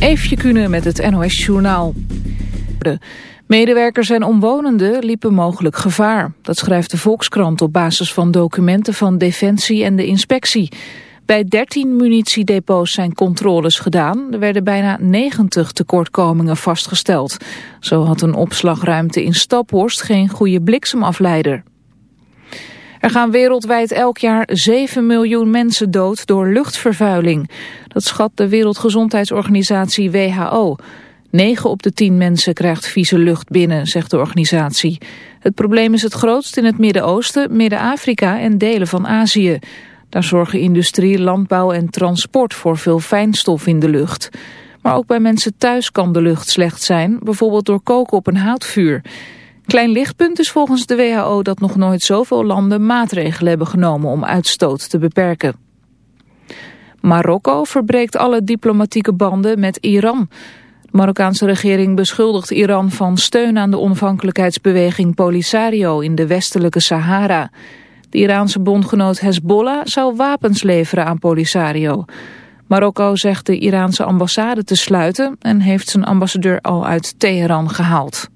Eefje Kunnen met het NOS Journaal. Medewerkers en omwonenden liepen mogelijk gevaar. Dat schrijft de Volkskrant op basis van documenten van Defensie en de inspectie. Bij 13 munitiedepots zijn controles gedaan. Er werden bijna 90 tekortkomingen vastgesteld. Zo had een opslagruimte in Staphorst geen goede bliksemafleider. Er gaan wereldwijd elk jaar 7 miljoen mensen dood door luchtvervuiling. Dat schat de Wereldgezondheidsorganisatie WHO. 9 op de 10 mensen krijgt vieze lucht binnen, zegt de organisatie. Het probleem is het grootst in het Midden-Oosten, Midden-Afrika en delen van Azië. Daar zorgen industrie, landbouw en transport voor veel fijnstof in de lucht. Maar ook bij mensen thuis kan de lucht slecht zijn, bijvoorbeeld door koken op een houtvuur. Klein lichtpunt is volgens de WHO dat nog nooit zoveel landen maatregelen hebben genomen om uitstoot te beperken. Marokko verbreekt alle diplomatieke banden met Iran. De Marokkaanse regering beschuldigt Iran van steun aan de onafhankelijkheidsbeweging Polisario in de westelijke Sahara. De Iraanse bondgenoot Hezbollah zou wapens leveren aan Polisario. Marokko zegt de Iraanse ambassade te sluiten en heeft zijn ambassadeur al uit Teheran gehaald.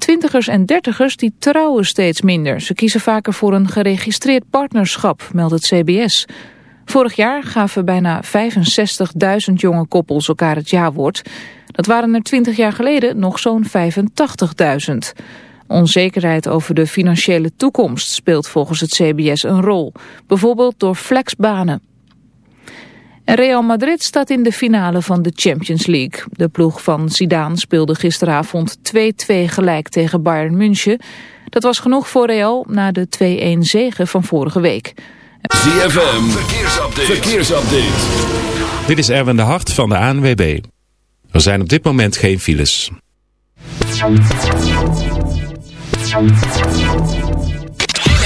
Twintigers en dertigers die trouwen steeds minder. Ze kiezen vaker voor een geregistreerd partnerschap, meldt het CBS. Vorig jaar gaven bijna 65.000 jonge koppels elkaar het jawoord. Dat waren er 20 jaar geleden nog zo'n 85.000. Onzekerheid over de financiële toekomst speelt volgens het CBS een rol. Bijvoorbeeld door flexbanen. Real Madrid staat in de finale van de Champions League. De ploeg van Zidane speelde gisteravond 2-2 gelijk tegen Bayern München. Dat was genoeg voor Real na de 2-1 zege van vorige week. ZFM, verkeersupdate. verkeersupdate. Dit is Erwin de Hart van de ANWB. Er zijn op dit moment geen files.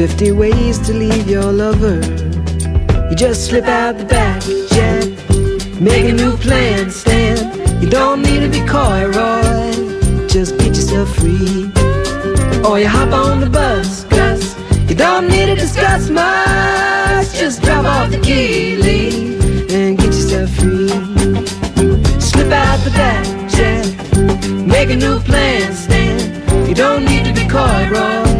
50 ways to leave your lover. You just slip out the back, Jack. Make a new plan, Stan. You don't need to be coy, Roy. Just get yourself free. Or you hop on the bus, Gus. You don't need to discuss much. Just drop off the key, Lee, and get yourself free. Slip out the back, Jack. Make a new plan, Stan. You don't need to be coy, Roy.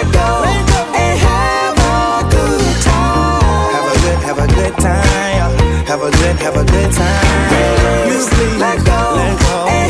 have a good time. Have a good, have a good time. Have a good, have a good time. Let go, let go.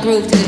Groove to this.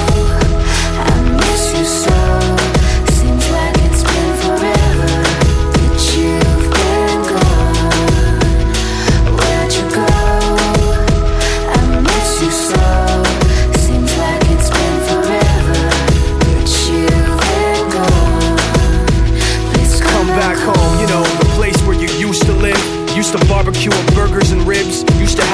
used to live. Used to barbecue on burgers and ribs.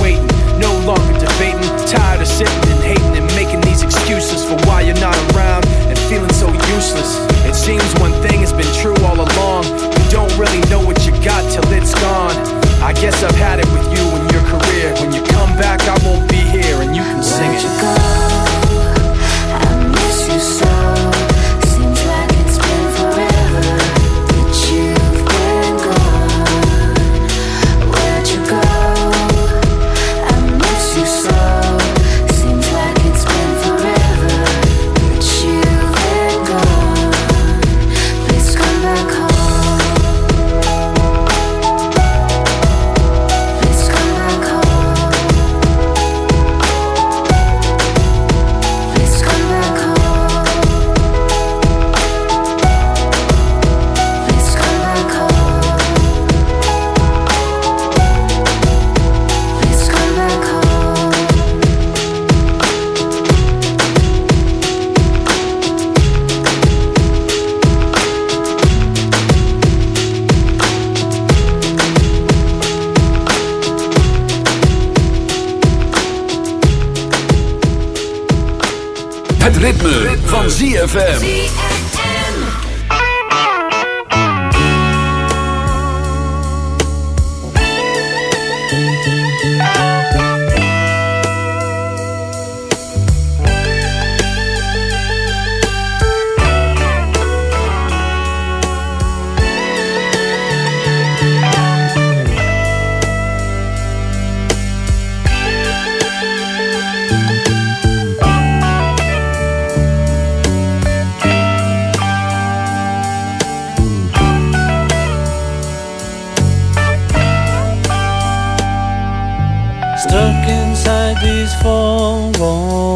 Waiting. No longer debating, tired of sitting and hating and making these excuses for why you're not around Stuck inside these four walls